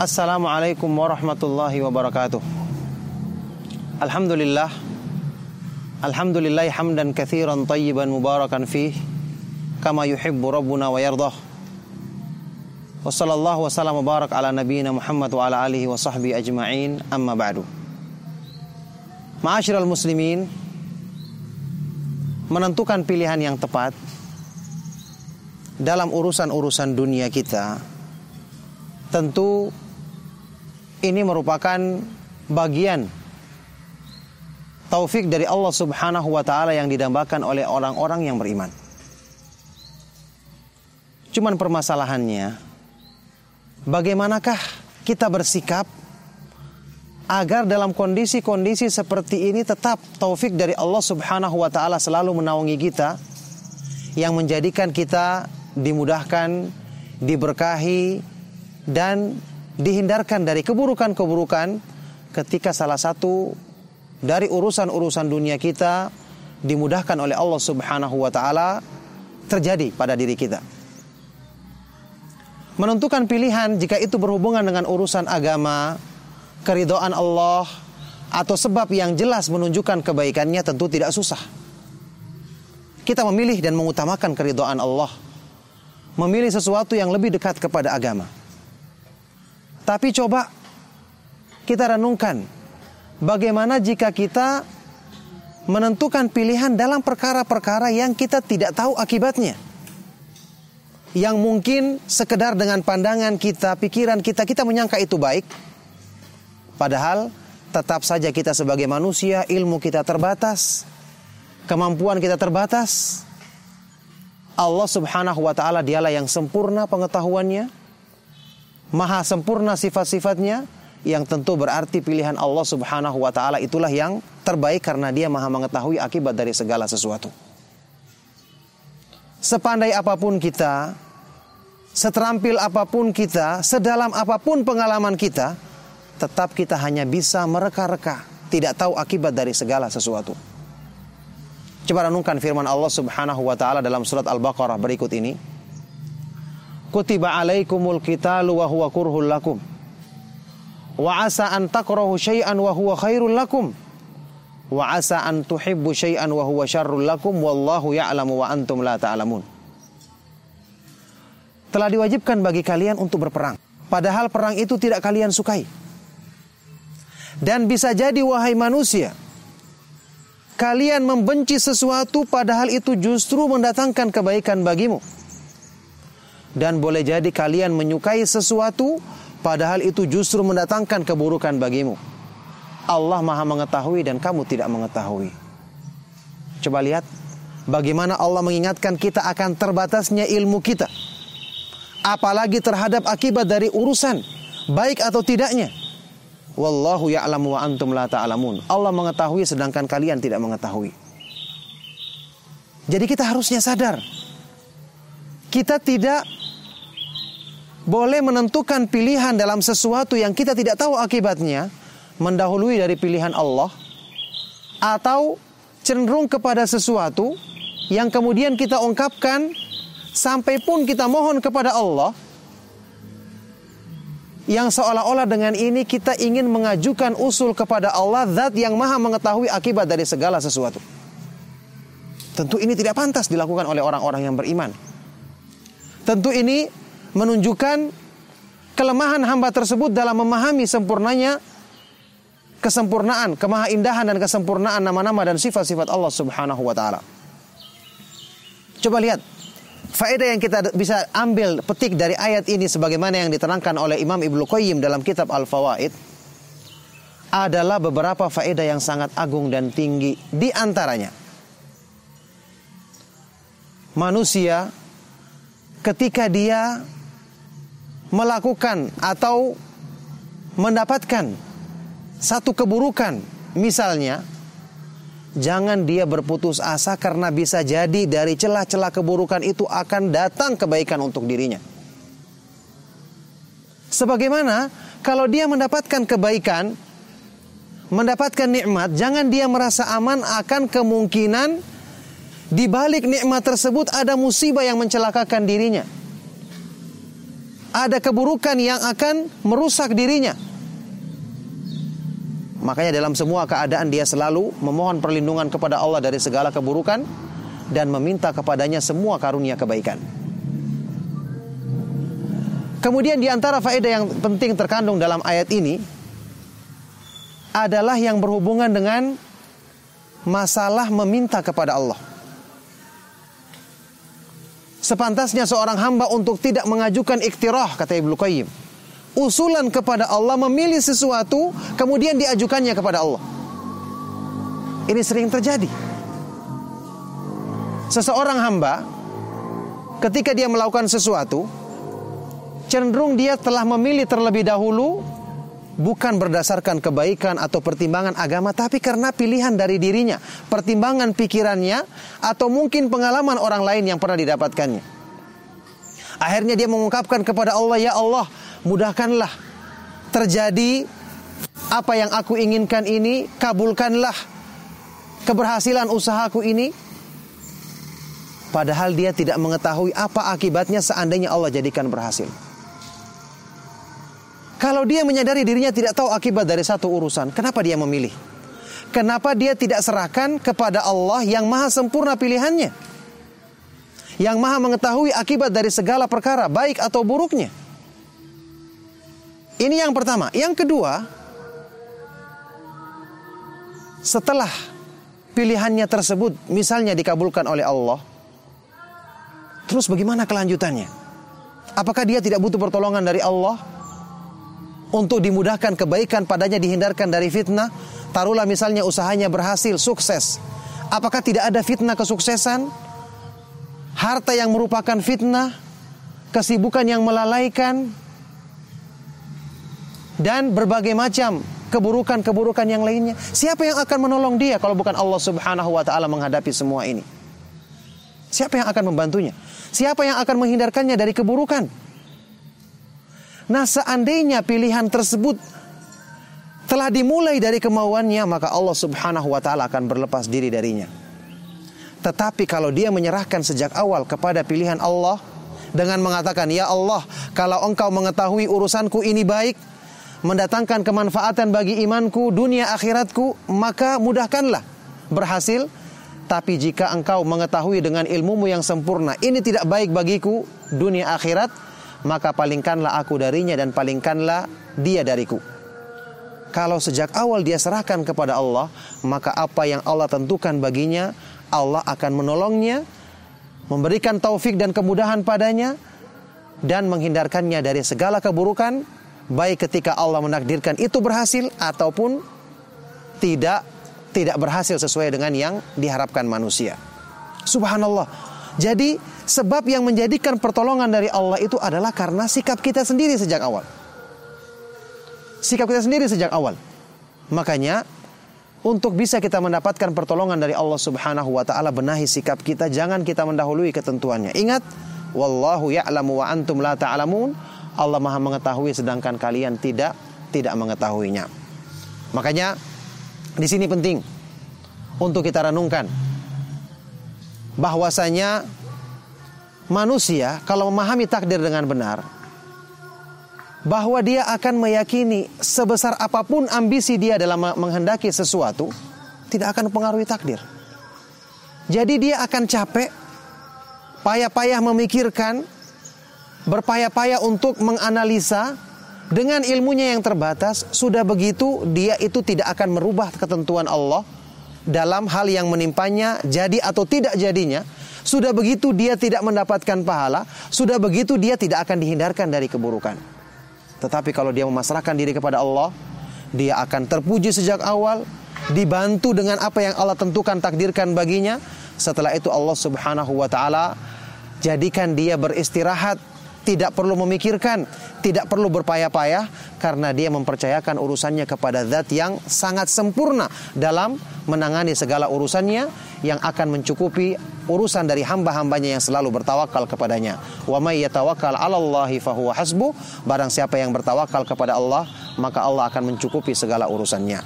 Assalamualaikum warahmatullahi wabarakatuh. Alhamdulillah. Alhamdulillah hamdan kathiran tayyiban mubarakan fih kama yuhibbu rabbuna wa yardah. Wa sallallahu wa sallam barak ala nabiyyina Muhammad wa ala alihi wa sahbihi ajma'in amma ba'du. Ma'asyiral muslimin, menentukan pilihan yang tepat dalam urusan-urusan dunia kita tentu ini merupakan bagian taufik dari Allah Subhanahu wa taala yang didambakan oleh orang-orang yang beriman. Cuman permasalahannya bagaimanakah kita bersikap agar dalam kondisi-kondisi seperti ini tetap taufik dari Allah Subhanahu wa taala selalu menaungi kita yang menjadikan kita dimudahkan, diberkahi dan dihindarkan dari keburukan-keburukan ketika salah satu dari urusan-urusan dunia kita dimudahkan oleh Allah Subhanahu wa taala terjadi pada diri kita. Menentukan pilihan jika itu berhubungan dengan urusan agama, keridhaan Allah atau sebab yang jelas menunjukkan kebaikannya tentu tidak susah. Kita memilih dan mengutamakan keridhaan Allah. Memilih sesuatu yang lebih dekat kepada agama. Tapi coba kita renungkan Bagaimana jika kita menentukan pilihan dalam perkara-perkara yang kita tidak tahu akibatnya? Yang mungkin sekedar dengan pandangan kita, pikiran kita, kita menyangka itu baik. Padahal tetap saja kita sebagai manusia, ilmu kita terbatas, kemampuan kita terbatas. Allah Subhanahu wa taala dialah yang sempurna pengetahuannya, maha sempurna sifat-sifatnya, yang tentu berarti pilihan Allah Subhanahu wa taala itulah yang terbaik karena dia Maha mengetahui akibat dari segala sesuatu. Sepandai apa pun kita, seterampil apa pun kita, sedalam apa pun pengalaman kita, tetap kita hanya bisa mereka-reka, tidak tahu akibat dari segala sesuatu. Coba renungkan firman Allah Subhanahu wa taala dalam surat Al-Baqarah berikut ini. Kutiba alaikumul qitalu wa huwa kurhul lakum. Wa asa an takrahu syai'an wa huwa khairul lakum. Wa asa an tuhibbu syai'an wa huwa syarrul lakum. Wallahu ya'lamu wa antum la ta'lamun. Telah diwajibkan bagi kalian untuk berperang. Padahal perang itu tidak kalian sukai. Dan bisa jadi wahai manusia kalian membenci sesuatu padahal itu justru mendatangkan kebaikan bagimu dan boleh jadi kalian menyukai sesuatu Padahal itu justru mendatangkan keburukan bagimu. Allah maha mengetahui dan kamu tidak mengetahui. Coba lihat bagaimana Allah mengingatkan kita akan terbatasnya ilmu kita. Apalagi terhadap akibat dari urusan baik atau tidaknya. Wallahu ya'lamu wa antum la ta'lamun. Allah mengetahui sedangkan kalian tidak mengetahui. Jadi kita harusnya sadar. Kita tidak boleh menentukan pilihan dalam sesuatu yang kita tidak tahu akibatnya, mendahului dari pilihan Allah, atau cenderung kepada sesuatu yang kemudian kita ungkapkan sampai pun kita mohon kepada Allah, yang seolah-olah dengan ini kita ingin mengajukan usul kepada Allah zat yang maha mengetahui akibat dari segala sesuatu. Tentu ini tidak pantas dilakukan oleh orang-orang yang beriman. Tentu ini menunjukkan kelemahan hamba tersebut dalam memahami sempurnanya kesempurnaan, kemahaindahan dan kesempurnaan nama-nama dan sifat-sifat Allah Subhanahu wa taala. Coba lihat faedah yang kita bisa ambil petik dari ayat ini sebagaimana yang diterangkan oleh Imam Ibnu Qayyim dalam kitab Al-Fawaid adalah beberapa faedah yang sangat agung dan tinggi di antaranya manusia ketika dia melakukan atau mendapatkan satu keburukan, misalnya jangan dia berputus asa karena bisa jadi dari celah-celah keburukan itu akan datang kebaikan untuk dirinya. Sebagaimana kalau dia mendapatkan kebaikan, mendapatkan nikmat, jangan dia merasa aman akan kemungkinan di balik nikmat tersebut ada musibah yang mencelakakan dirinya. Ada keburukan yang akan merusak dirinya. Makanya dalam semua keadaan dia selalu memohon perlindungan kepada Allah dari segala keburukan dan meminta kepadanya semua karunia kebaikan. Kemudian di antara faedah yang penting terkandung dalam ayat ini adalah yang berhubungan dengan masalah meminta kepada Allah. Sepantasnya seorang hamba untuk tidak mengajukan iktirah kata Ibnu Qayyim usulan kepada Allah, memilih sesuatu, kemudian diajukannya kepada Allah. Ini sering terjadi. Seseorang hamba, ketika dia melakukan sesuatu, cenderung dia telah memilih terlebih dahulu bukan berdasarkan kebaikan atau pertimbangan agama, tapi karena pilihan dari dirinya, pertimbangan pikirannya, atau mungkin pengalaman orang lain yang pernah didapatkannya. Akhirnya dia mengungkapkan kepada Allah, "Ya Allah, mudahkanlah terjadi apa yang aku inginkan ini, kabulkanlah keberhasilan usahaku ini." Padahal dia tidak mengetahui apa akibatnya seandainya Allah jadikan berhasil. Kalau dia menyadari dirinya tidak tahu akibat dari satu urusan, kenapa dia memilih? Kenapa dia tidak serahkan kepada Allah yang maha sempurna pilihannya? Yang maha mengetahui akibat dari segala perkara, baik atau buruknya. Ini yang pertama. Yang kedua, setelah pilihannya tersebut misalnya dikabulkan oleh Allah, terus bagaimana kelanjutannya? Apakah dia tidak butuh pertolongan dari Allah untuk dimudahkan kebaikan padanya dihindarkan dari fitnah? Taruhlah misalnya usahanya berhasil, sukses. Apakah tidak ada fitnah kesuksesan? Harta yang merupakan fitnah, kesibukan yang melalaikan, dan berbagai macam keburukan-keburukan yang lainnya. Siapa yang akan menolong dia kalau bukan Allah Subhanahu wa taala menghadapi semua ini? Siapa yang akan membantunya? Siapa yang akan menghindarkannya dari keburukan? Nah, seandainya pilihan tersebut telah dimulai dari kemauannya, maka Allah Subhanahu wa taala akan berlepas diri darinya. Tetapi kalau dia menyerahkan sejak awal kepada pilihan Allah dengan mengatakan, "Ya Allah, kalau Engkau mengetahui urusanku ini baik, mendatangkan kemanfaatan bagi imanku, dunia akhiratku, maka mudahkanlah berhasil. Tapi jika engkau mengetahui dengan ilmumu yang sempurna, ini tidak baik bagiku, dunia akhirat, maka palingkanlah aku darinya dan palingkanlah dia dariku. Kalau sejak awal dia serahkan kepada Allah, maka apa yang Allah tentukan baginya, Allah akan menolongnya, memberikan taufik dan kemudahan padanya, dan menghindarkannya dari segala keburukan baik ketika Allah menakdirkan itu berhasil ataupun tidak tidak berhasil sesuai dengan yang diharapkan manusia. Subhanallah. Jadi sebab yang menjadikan pertolongan dari Allah itu adalah karena sikap kita sendiri sejak awal. Sikap kita sendiri sejak awal. Makanya untuk bisa kita mendapatkan pertolongan dari Allah Subhanahu wa taala benahi sikap kita, jangan kita mendahului ketentuannya. Ingat, wallahu ya'lamu wa antum la ta'lamun. Ta Allah Maha mengetahui sedangkan kalian tidak tidak mengetahuinya. Makanya di sini penting untuk kita renungkan bahwasanya manusia kalau memahami takdir dengan benar bahwa dia akan meyakini sebesar apa pun ambisi dia dalam menghendaki sesuatu tidak akan mempengaruhi takdir. Jadi dia akan capek payah-payah memikirkan berpayah-payah untuk menganalisa dengan ilmunya yang terbatas, sudah begitu dia itu tidak akan merubah ketentuan Allah dalam hal yang menimpanya jadi atau tidak jadinya. Sudah begitu dia tidak mendapatkan pahala, sudah begitu dia tidak akan dihindarkan dari keburukan. Tetapi kalau dia memasrahkan diri kepada Allah, dia akan terpuji sejak awal, dibantu dengan apa yang Allah tentukan takdirkan baginya. Setelah itu Allah Subhanahu wa taala jadikan dia beristirahat tidak perlu memikirkan, tidak perlu berpayah-payah karena dia mempercayakan urusannya kepada zat yang sangat sempurna dalam menangani segala urusannya yang akan mencukupi urusan dari hamba-hambanya yang selalu bertawakal kepadanya. Wa may yatawakkal 'alallahi fahuwa hasbu. Barang siapa yang bertawakal kepada Allah, maka Allah akan mencukupi segala urusannya.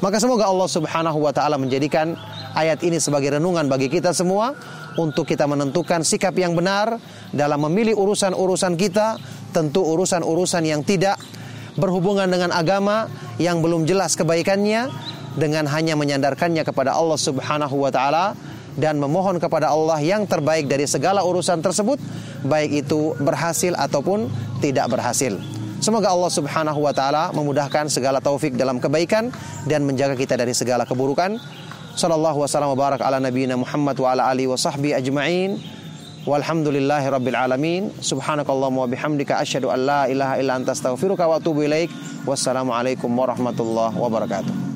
Maka semoga Allah Subhanahu wa taala menjadikan ayat ini sebagai renungan bagi kita semua untuk kita menentukan sikap yang benar dalam memilih urusan-urusan kita tentu urusan-urusan yang tidak berhubungan dengan agama yang belum jelas kebaikannya dengan hanya menyandarkannya kepada Allah Subhanahu wa taala dan memohon kepada Allah yang terbaik dari segala urusan tersebut baik itu berhasil ataupun tidak berhasil. Semoga Allah Subhanahu wa taala memudahkan segala taufik dalam kebaikan dan menjaga kita dari segala keburukan. Sallallahu wasallam barak ala nabiyina Muhammad wa ala alihi wa sahbihi ajma'in. Walhamdulillahi rabbil alamin. Subhanakallahumma wa bihamdika asyhadu an la ilaha illa anta astaghfiruka wa atubu ilaik. Wassalamualaikum warahmatullahi wabarakatuh.